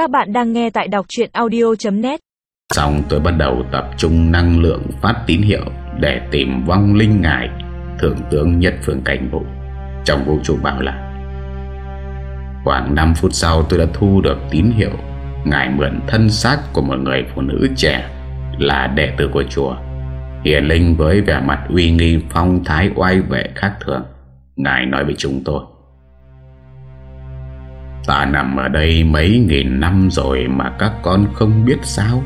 Các bạn đang nghe tại đọc chuyện audio.net Xong, tôi bắt đầu tập trung năng lượng phát tín hiệu để tìm vong linh ngài, Thượng tướng Nhất Phương Cảnh Vũ. Trong vũ trụ bảo là, Khoảng 5 phút sau tôi đã thu được tín hiệu, Ngài mượn thân xác của một người phụ nữ trẻ Là đệ tử của chùa. Hiền linh với vẻ mặt uy nghi, phong thái oai vệ khác thường, Ngài nói với chúng tôi. Ta nằm ở đây mấy nghìn năm rồi mà các con không biết sao?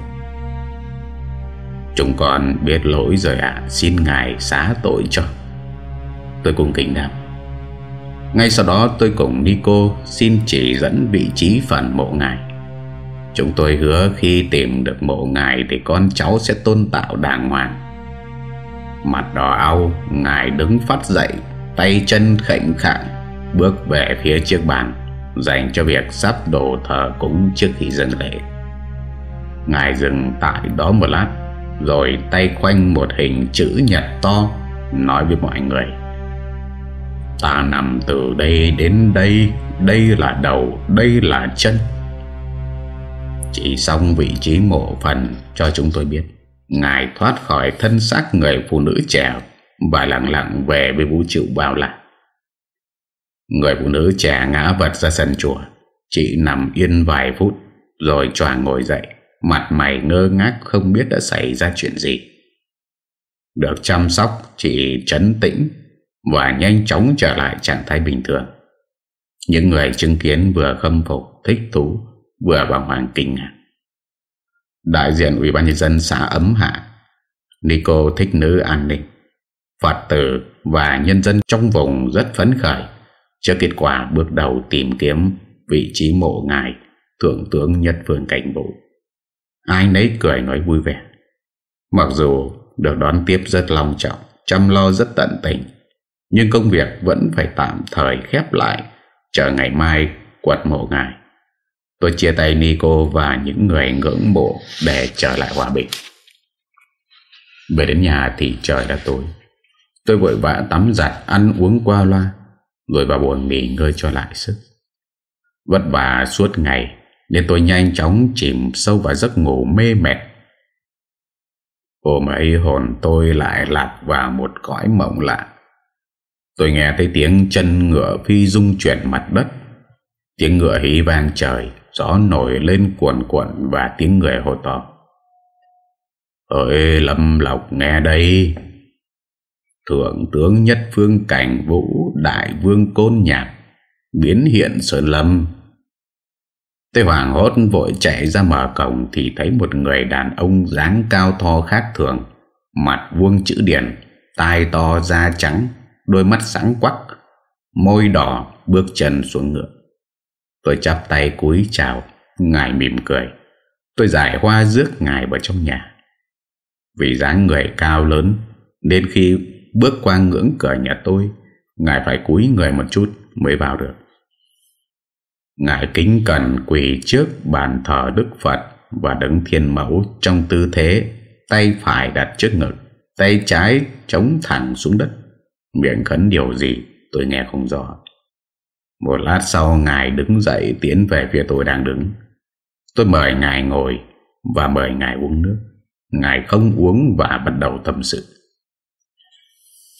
Chúng con biết lỗi rồi ạ. Xin Ngài xá tội cho. Tôi cùng kính đáp. Ngay sau đó tôi cùng Nico xin chỉ dẫn vị trí phần mộ ngài. Chúng tôi hứa khi tìm được mộ ngài Thì con cháu sẽ tôn tạo đàng hoàng. Mặt đỏ au Ngài đứng phát dậy, Tay chân khảnh khạng, Bước về phía chiếc bàn. Dành cho việc sắp đổ thờ cúng trước khi dân lễ. Ngài dừng tại đó một lát, Rồi tay khoanh một hình chữ nhật to, Nói với mọi người. Ta nằm từ đây đến đây Đây là đầu, Đây là chân. Chỉ xong vị trí mộ phần Cho chúng tôi biết. Ngài thoát khỏi thân xác người phụ nữ trẻ Và lặng lặng về với vũ trụ bao lạc Người phụ nữ trẻ ngã vật ra sân chùa. Chị nằm yên vài phút, Rồi choàng ngồi dậy. Mặt mày ngơ ngác, không biết đã xảy ra chuyện gì. Được chăm sóc, Chị trấn tĩnh Và nhanh chóng trở lại trạng thái bình thường. Những người chứng kiến vừa khâm phục, Thích thú, Vừa bàng hoàng kinh ngạc. Đại diện Ủy ban nhân dân xã Ấm Hạ, Nico thích nữ an ninh. Phật tử và nhân dân trong vùng rất phấn khởi. Trước kết quả, bước đầu tìm kiếm vị trí mộ ngài, Thượng tướng Nhất Phương Cảnh bộ Ai nấy cười nói vui vẻ. Mặc dù được đón tiếp rất long trọng, Chăm lo rất tận tình, Nhưng công việc vẫn phải tạm thời khép lại, Chờ ngày mai quật mộ ngài. Tôi chia tay Nico và những người ngưỡng mộ Để trở lại hòa bình. Về đến nhà thì trời đã tối. Tôi vội vã tắm giặt Ăn uống qua loa. Rồi vào buồn nghỉ ngơi cho lại sức. Vất vả suốt ngày, Nên tôi nhanh chóng chìm sâu vào giấc ngủ mê mệt. Hôm ấy hồn tôi lại lạc vào một cõi mộng lạ. Tôi nghe thấy tiếng chân ngựa phi dung chuyển mặt đất. Tiếng ngựa hí vang trời, Gió nổi lên cuộn cuộn Và tiếng người hồ to. Ơi Lâm Lộc, nghe đây. Thượng tướng nhất phương cảnh vũ, Đại vương côn nhạc, Biến hiện Sơn Lâm. Tê hoàng hốt vội chạy ra mở cổng Thì thấy một người đàn ông dáng cao to khác thường, Mặt vuông chữ điển Tai to da trắng, Đôi mắt sáng quắc, Môi đỏ bước chân xuống ngựa. Tôi chắp tay cúi chào, Ngài mỉm cười. Tôi giải hoa rước ngài vào trong nhà. Vì dáng người cao lớn, Đến khi bước qua ngưỡng cửa nhà tôi, Ngài phải cúi người một chút Mới vào được. Ngài kính cẩn quỳ trước bàn thờ Đức Phật Và đứng thiên mẫu trong tư thế, Tay phải đặt trước ngực, Tay trái chống thẳng xuống đất. Miệng khấn điều gì tôi nghe không rõ. Một lát sau Ngài đứng dậy tiến về phía tôi đang đứng. Tôi mời Ngài ngồi Và mời Ngài uống nước. Ngài không uống và bắt đầu tâm sự.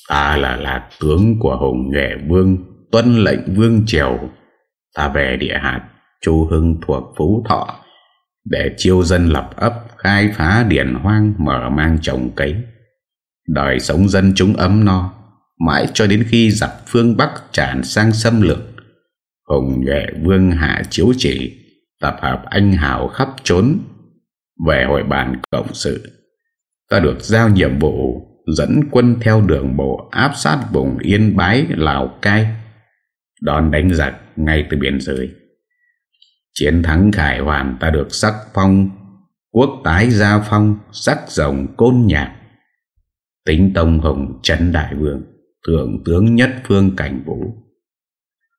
Ta là lạc tướng của Hùng Nghệ Vương, Tuân lệnh Vương Triều. Ta về địa hạt, Chu Hưng thuộc Phú Thọ. Để chiêu dân lập ấp, Khai phá điển hoang, Mở mang trồng cấy. Đời sống dân chúng ấm no, Mãi cho đến khi giặc phương Bắc tràn sang xâm lược. Hùng Nghệ Vương hạ chiếu chỉ, Tập hợp anh hào khắp trốn. Về hội bàn cộng sự, Ta được giao nhiệm vụ Dẫn quân theo đường bộ Áp sát vùng Yên Bái, Lào Cai. Đòn đánh giặc ngay từ biển giới. Chiến thắng khải hoàn ta được sắc phong, Quốc tái gia phong, Sắc rồng côn nhạc. Tính tông hồng trấn đại vương, Thượng tướng nhất phương cảnh vũ.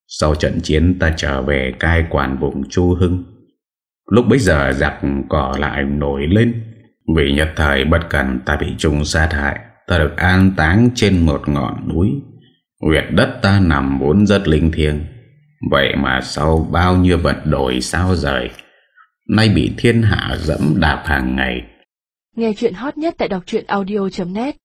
Sau trận chiến ta trở về cai quản vùng Chu Hưng. Lúc bấy giờ giặc cỏ lại nổi lên. Vì nhất thời bất cẩn ta bị trùng sát hại. Ta được an táng trên một ngọn núi. Huyệt đất ta nằm vốn rất linh thiêng. Vậy mà sau bao nhiêu vật đổi sao rời, Nay bị thiên hạ dẫm đạp hàng ngày. Nghe chuyện hot nhất tại đọc audio.net